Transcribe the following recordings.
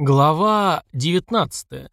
Глава 19.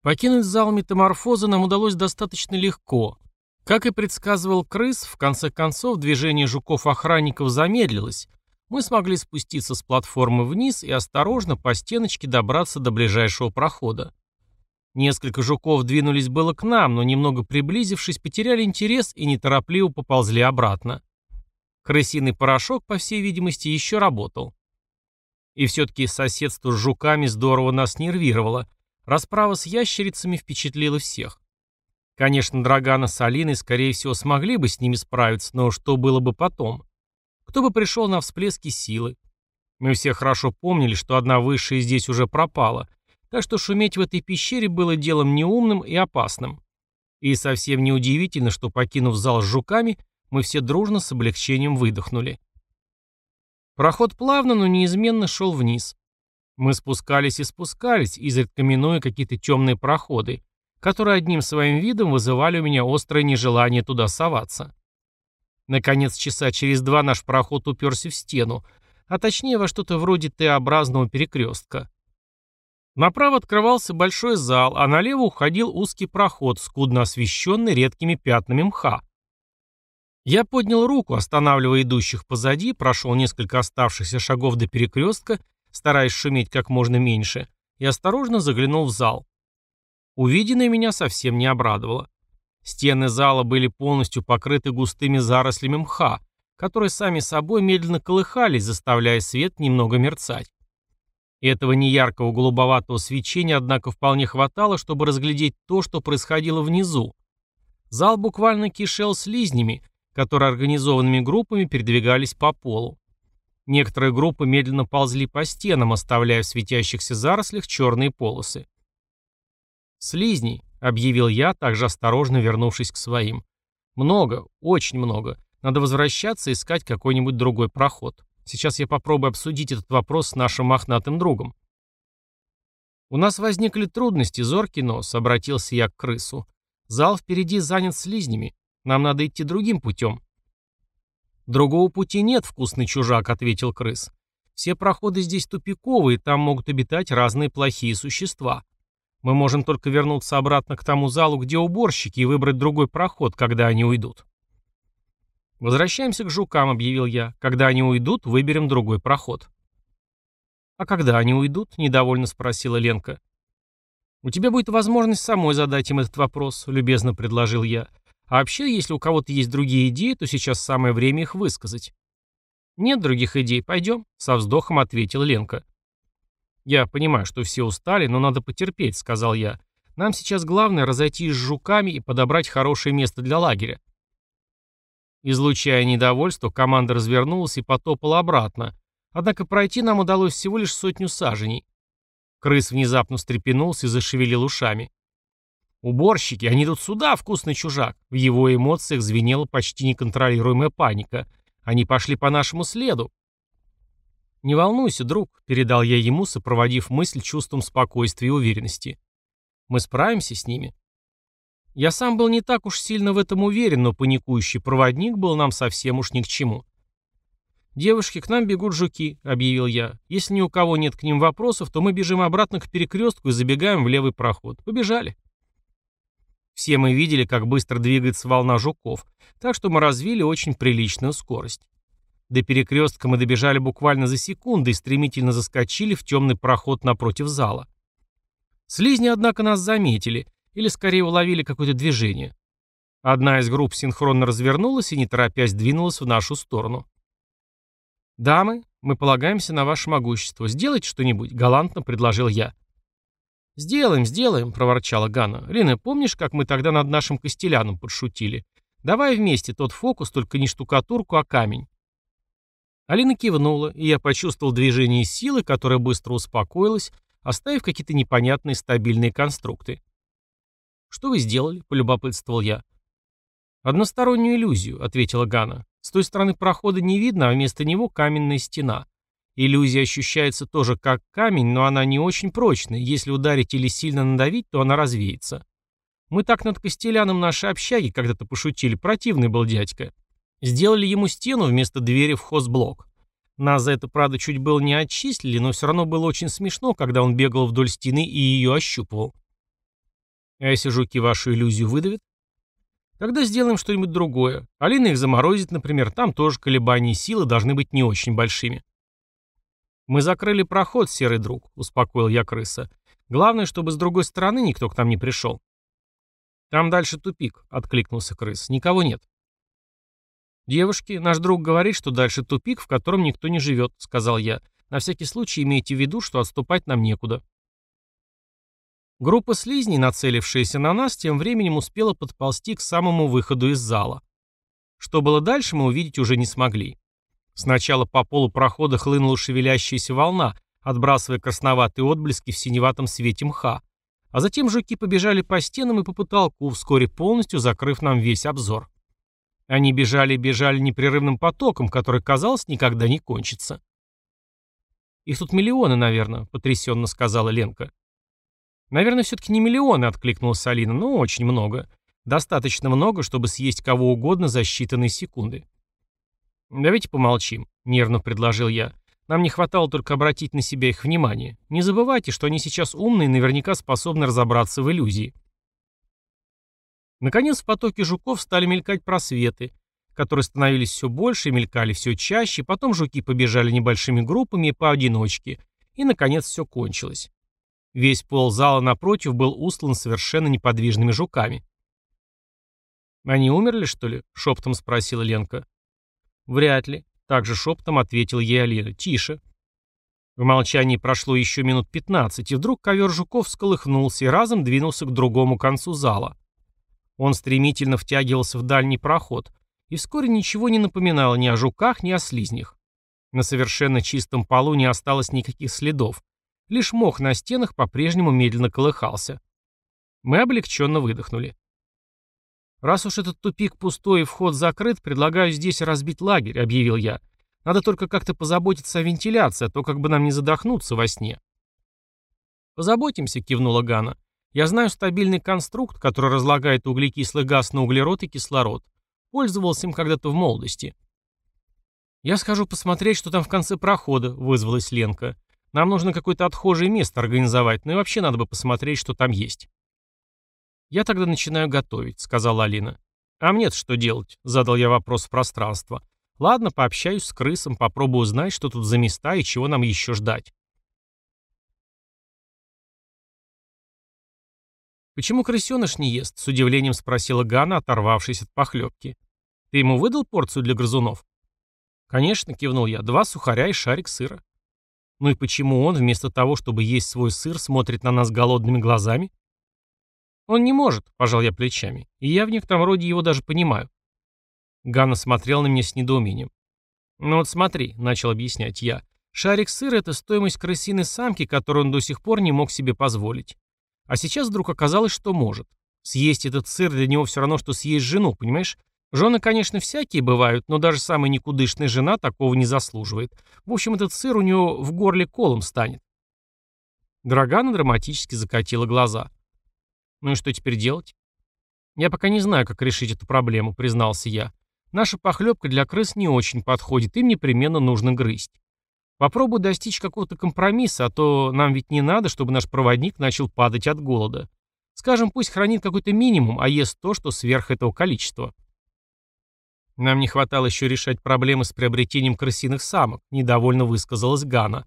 Покинуть зал метаморфоза нам удалось достаточно легко. Как и предсказывал крыс, в конце концов движение жуков-охранников замедлилось. Мы смогли спуститься с платформы вниз и осторожно по стеночке добраться до ближайшего прохода. Несколько жуков двинулись было к нам, но немного приблизившись, потеряли интерес и неторопливо поползли обратно. Крысиный порошок, по всей видимости, еще работал. И все-таки соседство с жуками здорово нас нервировало. Расправа с ящерицами впечатлила всех. Конечно, Драгана с Алиной, скорее всего, смогли бы с ними справиться, но что было бы потом? Кто бы пришел на всплески силы? Мы все хорошо помнили, что одна высшая здесь уже пропала, так что шуметь в этой пещере было делом неумным и опасным. И совсем неудивительно, что, покинув зал с жуками, мы все дружно с облегчением выдохнули. Проход плавно, но неизменно шел вниз. Мы спускались и спускались, изредка минуя какие-то темные проходы, которые одним своим видом вызывали у меня острое нежелание туда соваться. Наконец, часа через два наш проход уперся в стену, а точнее во что-то вроде Т-образного перекрестка. Направо открывался большой зал, а налево уходил узкий проход, скудно освещенный редкими пятнами мха. Я поднял руку, останавливая идущих позади, прошел несколько оставшихся шагов до перекрестка, стараясь шуметь как можно меньше, и осторожно заглянул в зал. Увиденное меня совсем не обрадовало. Стены зала были полностью покрыты густыми зарослями мха, которые сами собой медленно колыхались, заставляя свет немного мерцать. Этого неяркого голубоватого свечения, однако, вполне хватало, чтобы разглядеть то, что происходило внизу. Зал буквально кишел слизнями, которые организованными группами передвигались по полу. Некоторые группы медленно ползли по стенам, оставляя в светящихся зарослях черные полосы. «Слизни», — объявил я, также осторожно вернувшись к своим. «Много, очень много. Надо возвращаться и искать какой-нибудь другой проход. Сейчас я попробую обсудить этот вопрос с нашим мохнатым другом». «У нас возникли трудности, зоркий нос», — обратился я к крысу. «Зал впереди занят слизнями. Нам надо идти другим путем». «Другого пути нет, вкусный чужак», — ответил крыс. «Все проходы здесь тупиковые, там могут обитать разные плохие существа. Мы можем только вернуться обратно к тому залу, где уборщики, и выбрать другой проход, когда они уйдут». «Возвращаемся к жукам», — объявил я. «Когда они уйдут, выберем другой проход». «А когда они уйдут?» — недовольно спросила Ленка. «У тебя будет возможность самой задать им этот вопрос», — любезно предложил я. А вообще, если у кого-то есть другие идеи, то сейчас самое время их высказать. «Нет других идей, пойдем», — со вздохом ответил Ленка. «Я понимаю, что все устали, но надо потерпеть», — сказал я. «Нам сейчас главное разойтись с жуками и подобрать хорошее место для лагеря». Излучая недовольство, команда развернулась и потопала обратно. Однако пройти нам удалось всего лишь сотню саженей. Крыс внезапно встрепенулся и зашевелил ушами. «Уборщики, они тут сюда, вкусный чужак!» В его эмоциях звенела почти неконтролируемая паника. «Они пошли по нашему следу!» «Не волнуйся, друг», — передал я ему, сопроводив мысль чувством спокойствия и уверенности. «Мы справимся с ними». Я сам был не так уж сильно в этом уверен, но паникующий проводник был нам совсем уж ни к чему. «Девушки, к нам бегут жуки», — объявил я. «Если ни у кого нет к ним вопросов, то мы бежим обратно к перекрестку и забегаем в левый проход. Побежали». Все мы видели, как быстро двигается волна жуков, так что мы развили очень приличную скорость. До перекрестка мы добежали буквально за секунды и стремительно заскочили в темный проход напротив зала. Слизни, однако, нас заметили, или скорее уловили какое-то движение. Одна из групп синхронно развернулась и, не торопясь, двинулась в нашу сторону. «Дамы, мы полагаемся на ваше могущество. Сделайте что-нибудь», — галантно предложил я. «Сделаем, сделаем», — проворчала Ганна. «Лена, помнишь, как мы тогда над нашим костеляном подшутили? Давай вместе тот фокус, только не штукатурку, а камень». Алина кивнула, и я почувствовал движение силы, которая быстро успокоилась, оставив какие-то непонятные стабильные конструкты. «Что вы сделали?» — полюбопытствовал я. «Одностороннюю иллюзию», — ответила Ганна. «С той стороны прохода не видно, а вместо него каменная стена. Иллюзия ощущается тоже как камень, но она не очень прочная. Если ударить или сильно надавить, то она развеется. Мы так над Костеляном нашей общаги когда-то пошутили, противный был дядька. Сделали ему стену вместо двери в хозблок. Нас за это, правда, чуть было не отчислили, но все равно было очень смешно, когда он бегал вдоль стены и ее ощупывал. А если жуки вашу иллюзию выдавят? Тогда сделаем что-нибудь другое. Алина их заморозит, например, там тоже колебания силы должны быть не очень большими. Мы закрыли проход, серый друг, успокоил я крыса. Главное, чтобы с другой стороны никто к нам не пришел. Там дальше тупик, откликнулся крыс. Никого нет. «Девушки, наш друг говорит, что дальше тупик, в котором никто не живет», — сказал я. «На всякий случай имейте в виду, что отступать нам некуда». Группа слизней, нацелившаяся на нас, тем временем успела подползти к самому выходу из зала. Что было дальше, мы увидеть уже не смогли. Сначала по полу прохода хлынула шевелящаяся волна, отбрасывая красноватые отблески в синеватом свете мха. А затем жуки побежали по стенам и по потолку, вскоре полностью закрыв нам весь обзор. Они бежали и бежали непрерывным потоком, который, казалось, никогда не кончится. «Их тут миллионы, наверное», — потрясенно сказала Ленка. «Наверное, все-таки не миллионы», — откликнулась Алина, — «но очень много. Достаточно много, чтобы съесть кого угодно за считанные секунды». «Давайте помолчим», — нервно предложил я. «Нам не хватало только обратить на себя их внимание. Не забывайте, что они сейчас умные и наверняка способны разобраться в иллюзии». Наконец в потоке жуков стали мелькать просветы, которые становились все больше и мелькали все чаще, потом жуки побежали небольшими группами и поодиночке, и, наконец, все кончилось. Весь пол зала напротив был устлан совершенно неподвижными жуками. «Они умерли, что ли?» — шепотом спросила Ленка. «Вряд ли», — также шепотом ответил ей Алина. «Тише». В молчании прошло еще минут пятнадцать, и вдруг ковер жуков всколыхнулся и разом двинулся к другому концу зала. Он стремительно втягивался в дальний проход, и вскоре ничего не напоминало ни о жуках, ни о слизнях. На совершенно чистом полу не осталось никаких следов. Лишь мох на стенах по-прежнему медленно колыхался. Мы облегченно выдохнули. «Раз уж этот тупик пустой и вход закрыт, предлагаю здесь разбить лагерь», — объявил я. «Надо только как-то позаботиться о вентиляции, а то как бы нам не задохнуться во сне». «Позаботимся», — кивнула Гана. Я знаю стабильный конструкт, который разлагает углекислый газ на углерод и кислород. Пользовался им когда-то в молодости. «Я схожу посмотреть, что там в конце прохода», — вызвалась Ленка. «Нам нужно какое-то отхожее место организовать, ну и вообще надо бы посмотреть, что там есть». «Я тогда начинаю готовить», — сказала Алина. «А мне-то что делать?» — задал я вопрос в пространство. «Ладно, пообщаюсь с крысом, попробую узнать, что тут за места и чего нам еще ждать». «Почему крысеныш не ест?» — с удивлением спросила Гана, оторвавшись от похлебки. «Ты ему выдал порцию для грызунов?» «Конечно», — кивнул я, — «два сухаря и шарик сыра». «Ну и почему он, вместо того, чтобы есть свой сыр, смотрит на нас голодными глазами?» «Он не может», — пожал я плечами, — «и я в некотором роде его даже понимаю». Ганна смотрел на меня с недоумением. «Ну вот смотри», — начал объяснять я, — «шарик сыра — это стоимость крысиной самки, которую он до сих пор не мог себе позволить. А сейчас вдруг оказалось, что может. Съесть этот сыр для него все равно, что съесть жену, понимаешь? Жены, конечно, всякие бывают, но даже самая никудышная жена такого не заслуживает. В общем, этот сыр у него в горле колом станет. Драгана драматически закатила глаза. Ну и что теперь делать? Я пока не знаю, как решить эту проблему, признался я. Наша похлебка для крыс не очень подходит, им непременно нужно грызть. Попробуй достичь какого-то компромисса, а то нам ведь не надо, чтобы наш проводник начал падать от голода. Скажем, пусть хранит какой-то минимум, а ест то, что сверх этого количества. Нам не хватало еще решать проблемы с приобретением крысиных самок, недовольно высказалась Гана.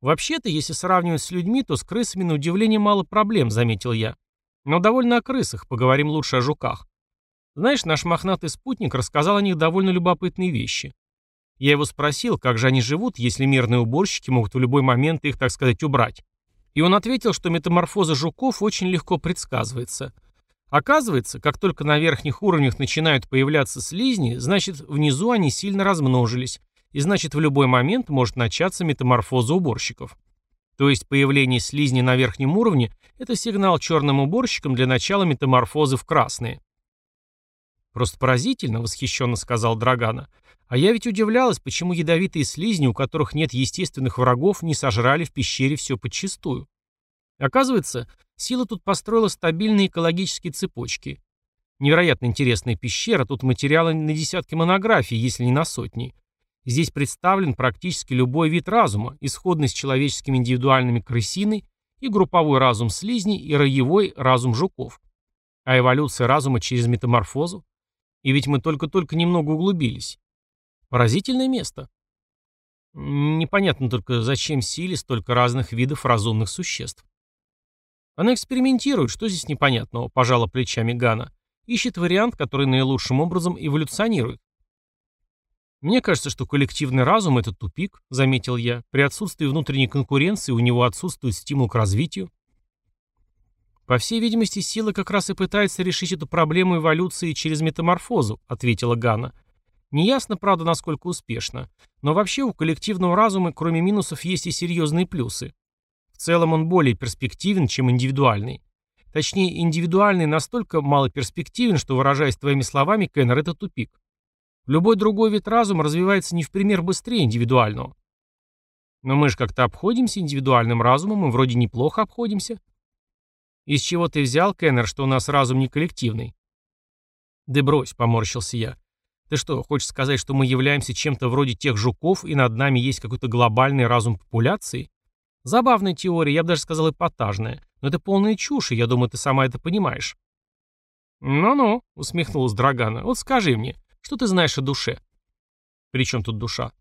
Вообще-то, если сравнивать с людьми, то с крысами на удивление мало проблем, заметил я. Но довольно о крысах, поговорим лучше о жуках. Знаешь, наш мохнатый спутник рассказал о них довольно любопытные вещи. Я его спросил, как же они живут, если мирные уборщики могут в любой момент их, так сказать, убрать. И он ответил, что метаморфоза жуков очень легко предсказывается. Оказывается, как только на верхних уровнях начинают появляться слизни, значит, внизу они сильно размножились, и значит, в любой момент может начаться метаморфоза уборщиков. То есть появление слизни на верхнем уровне – это сигнал черным уборщикам для начала метаморфозы в красные. «Просто поразительно», — восхищенно сказал Драгана. «А я ведь удивлялась, почему ядовитые слизни, у которых нет естественных врагов, не сожрали в пещере все подчистую. Оказывается, сила тут построила стабильные экологические цепочки. Невероятно интересная пещера, тут материалы на десятки монографий, если не на сотни. Здесь представлен практически любой вид разума, исходный с человеческими индивидуальными крысиной, и групповой разум слизней, и роевой разум жуков. А эволюция разума через метаморфозу? И ведь мы только-только немного углубились. Поразительное место. Непонятно только, зачем силе столько разных видов разумных существ. Она экспериментирует, что здесь непонятного, пожала плечами Гана. Ищет вариант, который наилучшим образом эволюционирует. Мне кажется, что коллективный разум – это тупик, заметил я. При отсутствии внутренней конкуренции у него отсутствует стимул к развитию. По всей видимости, сила как раз и пытается решить эту проблему эволюции через метаморфозу, ответила Гана. Неясно, правда, насколько успешно. Но вообще у коллективного разума, кроме минусов, есть и серьезные плюсы. В целом он более перспективен, чем индивидуальный. Точнее, индивидуальный настолько малоперспективен, что, выражаясь твоими словами, Кеннер, это тупик. Любой другой вид разума развивается не в пример быстрее индивидуального. Но мы же как-то обходимся индивидуальным разумом и вроде неплохо обходимся. Из чего ты взял, Кеннер, что у нас разум не коллективный? Да брось, поморщился я. Ты что, хочешь сказать, что мы являемся чем-то вроде тех жуков, и над нами есть какой-то глобальный разум популяции? Забавная теория, я бы даже сказал эпатажная. Но это полная чушь, и я думаю, ты сама это понимаешь. «Ну-ну», — усмехнулась Драгана, — «вот скажи мне, что ты знаешь о душе?» «При чем тут душа?»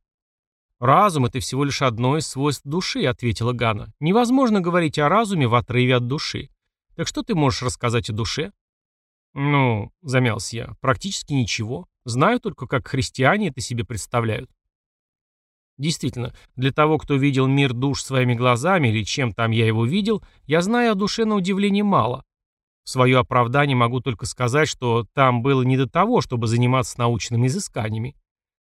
«Разум — это всего лишь одно из свойств души», — ответила Гана. «Невозможно говорить о разуме в отрыве от души. Так что ты можешь рассказать о душе?» «Ну», — замялся я, — «практически ничего. Знаю только, как христиане это себе представляют». Действительно, для того, кто видел мир душ своими глазами или чем там я его видел, я знаю о душе на удивление мало. В свое оправдание могу только сказать, что там было не до того, чтобы заниматься научными изысканиями.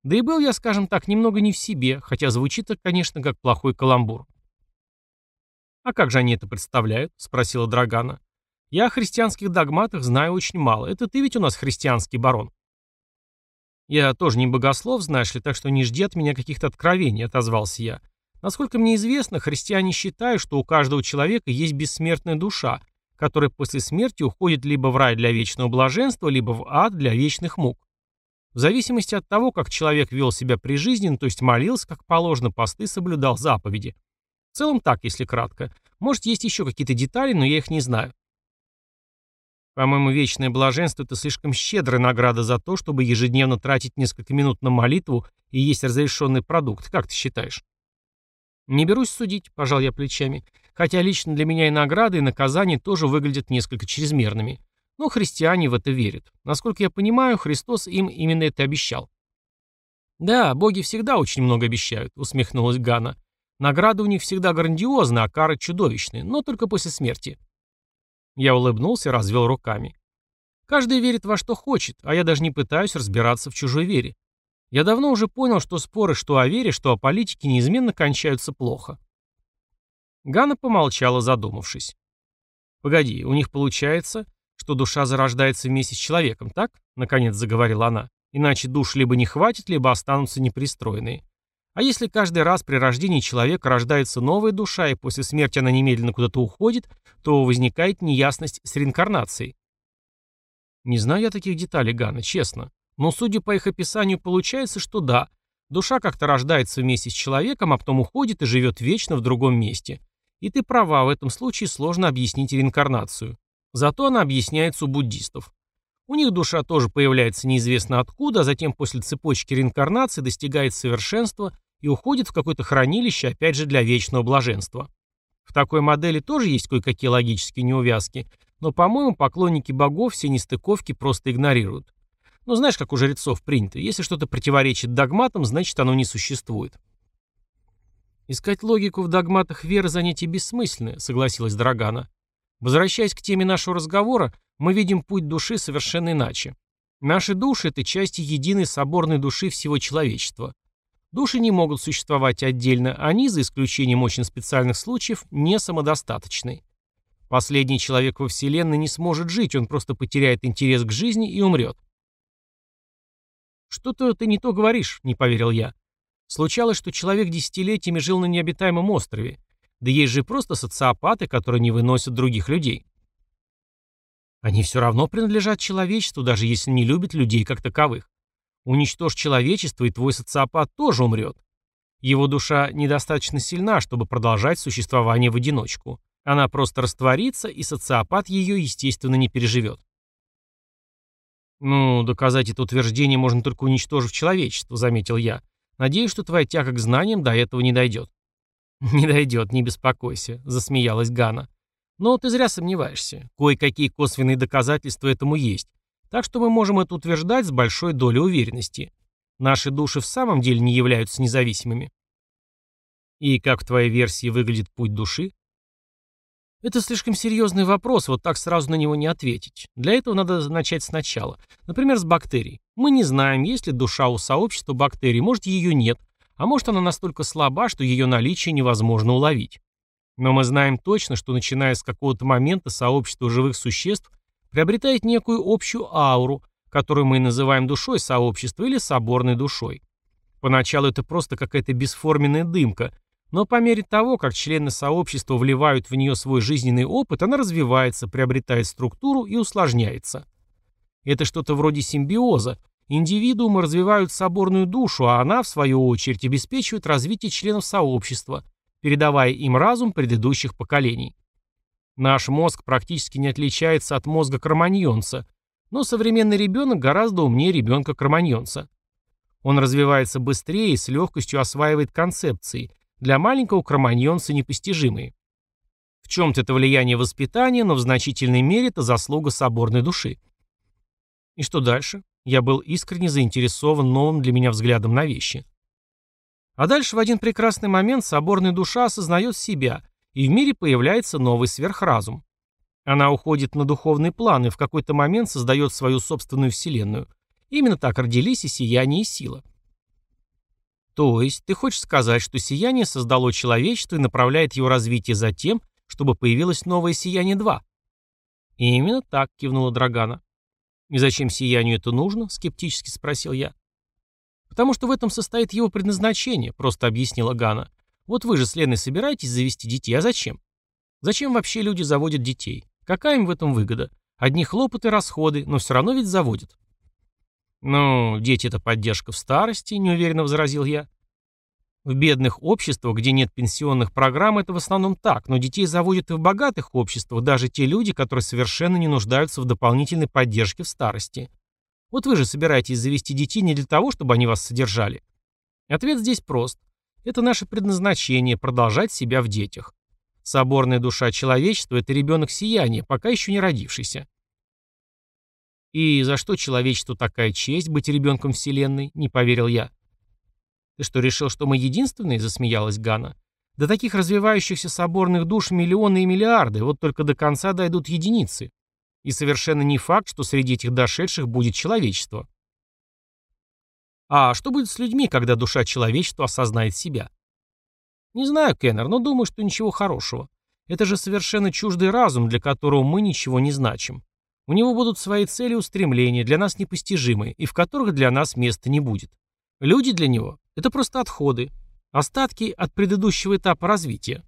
Да и был я, скажем так, немного не в себе, хотя звучит это, конечно, как плохой каламбур. «А как же они это представляют?» — спросила Драгана. «Я о христианских догматах знаю очень мало. Это ты ведь у нас христианский барон». «Я тоже не богослов, знаешь ли, так что не жди от меня каких-то откровений», — отозвался я. «Насколько мне известно, христиане считают, что у каждого человека есть бессмертная душа, которая после смерти уходит либо в рай для вечного блаженства, либо в ад для вечных мук. В зависимости от того, как человек вел себя при жизни, ну, то есть молился, как положено, посты соблюдал заповеди. В целом так, если кратко. Может, есть еще какие-то детали, но я их не знаю. По-моему, вечное блаженство – это слишком щедрая награда за то, чтобы ежедневно тратить несколько минут на молитву и есть разрешенный продукт. Как ты считаешь? Не берусь судить, пожал я плечами. Хотя лично для меня и награды, и наказания тоже выглядят несколько чрезмерными. Но христиане в это верят. Насколько я понимаю, Христос им именно это обещал. «Да, боги всегда очень много обещают», — усмехнулась Гана. «Награды у них всегда грандиозны, а кары чудовищные, но только после смерти». Я улыбнулся и развел руками. Каждый верит во что хочет, а я даже не пытаюсь разбираться в чужой вере. Я давно уже понял, что споры что о вере, что о политике неизменно кончаются плохо. Ганна помолчала, задумавшись. «Погоди, у них получается, что душа зарождается вместе с человеком, так?» Наконец заговорила она. «Иначе душ либо не хватит, либо останутся непристроенные. А если каждый раз при рождении человека рождается новая душа, и после смерти она немедленно куда-то уходит, то возникает неясность с реинкарнацией. Не знаю я таких деталей, Ганна, честно. Но судя по их описанию, получается, что да, душа как-то рождается вместе с человеком, а потом уходит и живет вечно в другом месте. И ты права, в этом случае сложно объяснить реинкарнацию. Зато она объясняется у буддистов. У них душа тоже появляется неизвестно откуда, а затем после цепочки реинкарнации достигает совершенства и уходит в какое-то хранилище, опять же, для вечного блаженства. В такой модели тоже есть кое-какие логические неувязки, но, по-моему, поклонники богов все нестыковки просто игнорируют. Ну, знаешь, как у жрецов принято, если что-то противоречит догматам, значит, оно не существует. Искать логику в догматах веры занятие бессмысленное, согласилась Драгана. Возвращаясь к теме нашего разговора, мы видим путь души совершенно иначе. Наши души – это части единой соборной души всего человечества. Души не могут существовать отдельно, они, за исключением очень специальных случаев, не самодостаточны. Последний человек во Вселенной не сможет жить, он просто потеряет интерес к жизни и умрет. «Что-то ты не то говоришь», — не поверил я. Случалось, что человек десятилетиями жил на необитаемом острове. Да есть же просто социопаты, которые не выносят других людей. Они все равно принадлежат человечеству, даже если не любят людей как таковых. Уничтожь человечество, и твой социопат тоже умрет. Его душа недостаточно сильна, чтобы продолжать существование в одиночку. Она просто растворится, и социопат ее, естественно, не переживет. «Ну, доказать это утверждение можно только уничтожив человечество», — заметил я. «Надеюсь, что твоя тяга к знаниям до этого не дойдет». «Не дойдет, не беспокойся», — засмеялась Гана. «Но ты зря сомневаешься. Кое-какие косвенные доказательства этому есть. Так что мы можем это утверждать с большой долей уверенности. Наши души в самом деле не являются независимыми. И как в твоей версии выглядит путь души? Это слишком серьезный вопрос, вот так сразу на него не ответить. Для этого надо начать сначала. Например, с бактерий. Мы не знаем, есть ли душа у сообщества бактерий, может ее нет, а может она настолько слаба, что ее наличие невозможно уловить. Но мы знаем точно, что начиная с какого-то момента сообщество живых существ приобретает некую общую ауру, которую мы называем душой сообщества или соборной душой. Поначалу это просто какая-то бесформенная дымка, но по мере того, как члены сообщества вливают в нее свой жизненный опыт, она развивается, приобретает структуру и усложняется. Это что-то вроде симбиоза. Индивидуумы развивают соборную душу, а она, в свою очередь, обеспечивает развитие членов сообщества, передавая им разум предыдущих поколений. Наш мозг практически не отличается от мозга кроманьонца, но современный ребенок гораздо умнее ребенка кроманьонца. Он развивается быстрее и с легкостью осваивает концепции, для маленького кроманьонца непостижимые. В чем-то это влияние воспитания, но в значительной мере это заслуга соборной души. И что дальше? Я был искренне заинтересован новым для меня взглядом на вещи. А дальше в один прекрасный момент соборная душа осознает себя, и в мире появляется новый сверхразум. Она уходит на духовный план и в какой-то момент создает свою собственную вселенную. Именно так родились и сияние, и сила. То есть, ты хочешь сказать, что сияние создало человечество и направляет его развитие за тем, чтобы появилось новое сияние 2? Именно так, кивнула Драгана. И зачем сиянию это нужно? Скептически спросил я. Потому что в этом состоит его предназначение, просто объяснила Гана. Вот вы же с Леной собираетесь завести детей, а зачем? Зачем вообще люди заводят детей? Какая им в этом выгода? Одни хлопоты, расходы, но все равно ведь заводят. «Ну, дети — это поддержка в старости», — неуверенно возразил я. В бедных обществах, где нет пенсионных программ, это в основном так, но детей заводят и в богатых обществах, даже те люди, которые совершенно не нуждаются в дополнительной поддержке в старости. Вот вы же собираетесь завести детей не для того, чтобы они вас содержали. Ответ здесь прост. Это наше предназначение – продолжать себя в детях. Соборная душа человечества – это ребенок сияния, пока еще не родившийся. «И за что человечеству такая честь быть ребенком Вселенной?» – не поверил я. «Ты что, решил, что мы единственные?» – засмеялась Гана. «До таких развивающихся соборных душ миллионы и миллиарды, вот только до конца дойдут единицы. И совершенно не факт, что среди этих дошедших будет человечество». «А что будет с людьми, когда душа человечества осознает себя?» «Не знаю, Кеннер, но думаю, что ничего хорошего. Это же совершенно чуждый разум, для которого мы ничего не значим. У него будут свои цели и устремления, для нас непостижимые, и в которых для нас места не будет. Люди для него – это просто отходы, остатки от предыдущего этапа развития.